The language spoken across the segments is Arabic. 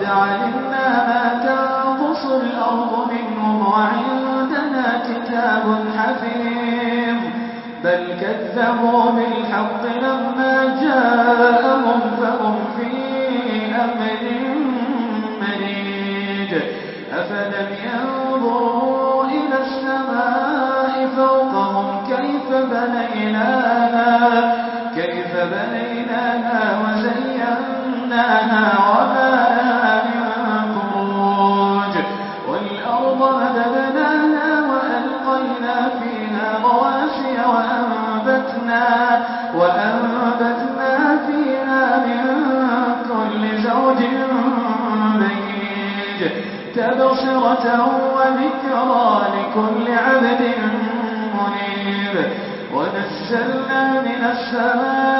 لقد علمنا ما تنقص الأرض منهم وعندنا كتاب حفيظ. بل كذبوا بالحق لما جاءهم فهم في أمر مريد. أفلم ينظروا إلى السماء فوقهم كيف بنيناها كيف بنيناها وزيناها وما فيها رواسي وأنبتنا, وأنبتنا فيها من كل زوج بيج تبصرة وذكرى لكل عبد منيب. ونزلنا من السماء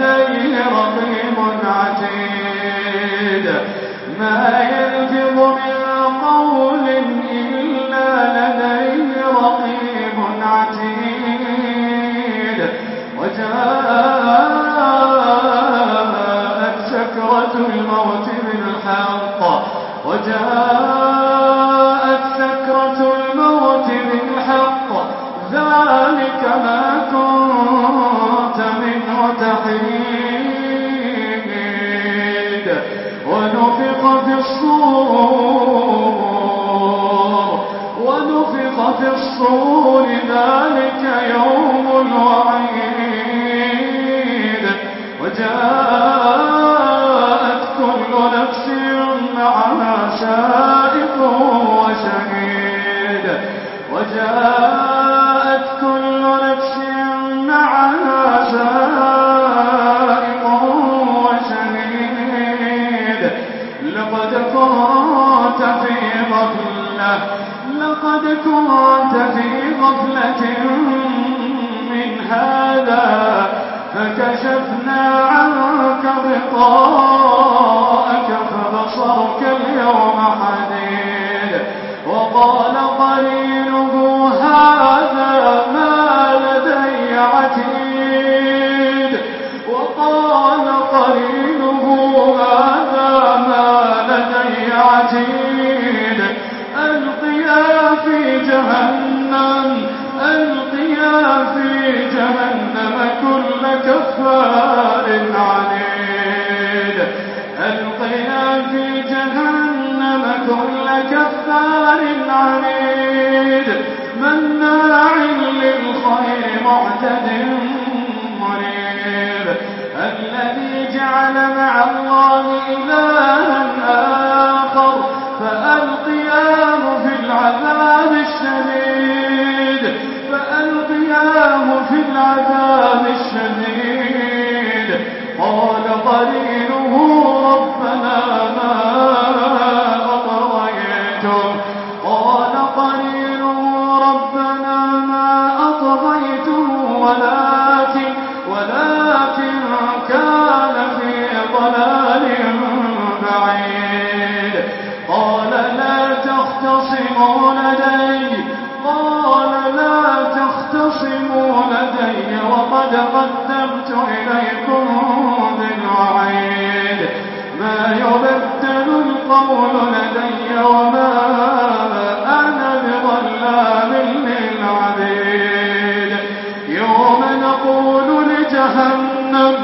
لديه رقيب عتيد. ما يلفظ من لقاءك فبصرك اليوم حديد وقال قليله هذا ما لدي عتيد وقال قليله هذا ما لدي عتيد ألقيا في جهنم ألقيا في جهنم كل كفار عليم جهنم كل كفار عنيد. مناع للخير معتد مريب الذي جعل مع الله إلها آخر فألقياه في العذاب الشديد. فألقياه في العذاب الشديد. قال قريب ما يبدل القول لدي وما أنا بظلام للعبيد. يوم نقول لجهنم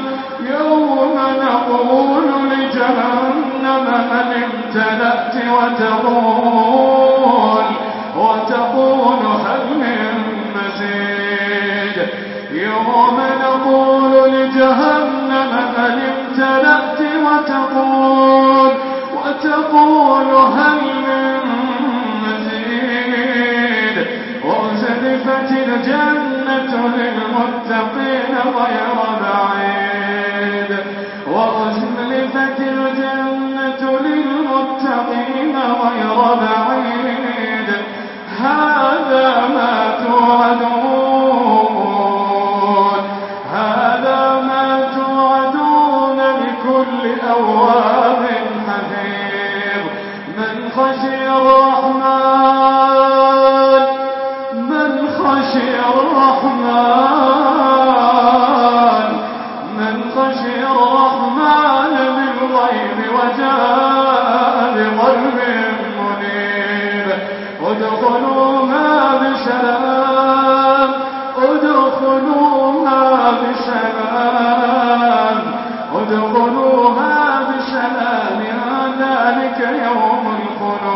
يوم نقول لجهنم هل امتلأت وتقول وتقول هل من مزيد. يوم نقول وتقول وتقول هل مزيد وزلفت الجنة للمتقين غير بعيد الغيب وجاء بغرب منيب. ادخلوها بسلام ادخلوها بسلام ادخلوها بسلام ذلك يوم الخلود.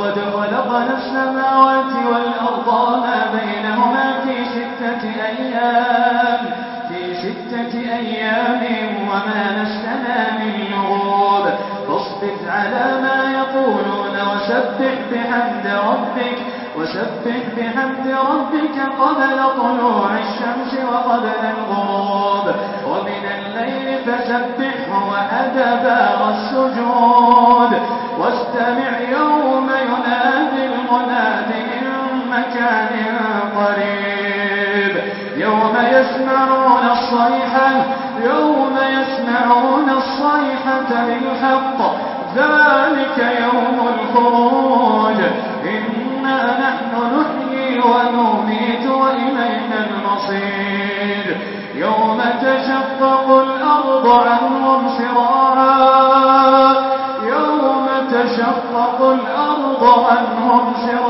لقد خلقنا السماوات والأرض وما بينهما في ستة أيام. في ستة أيام وما مسنا من لغوب فاصبت على ما يقولون وسبح بحمد ربك. وسبح بحمد ربك قبل طلوع الشمس وقبل الغروب. ومن الليل فسبحه وأدبار السجود. إلا قريب. يوم يسمعون الصيحة يوم يسمعون الصيحة بالحق. ذلك يوم الخروج. إنا نحن نحيي ونميت وإلينا المصير. يوم تشقق الأرض عنهم سرارا يوم تشقق الأرض عنهم سرارا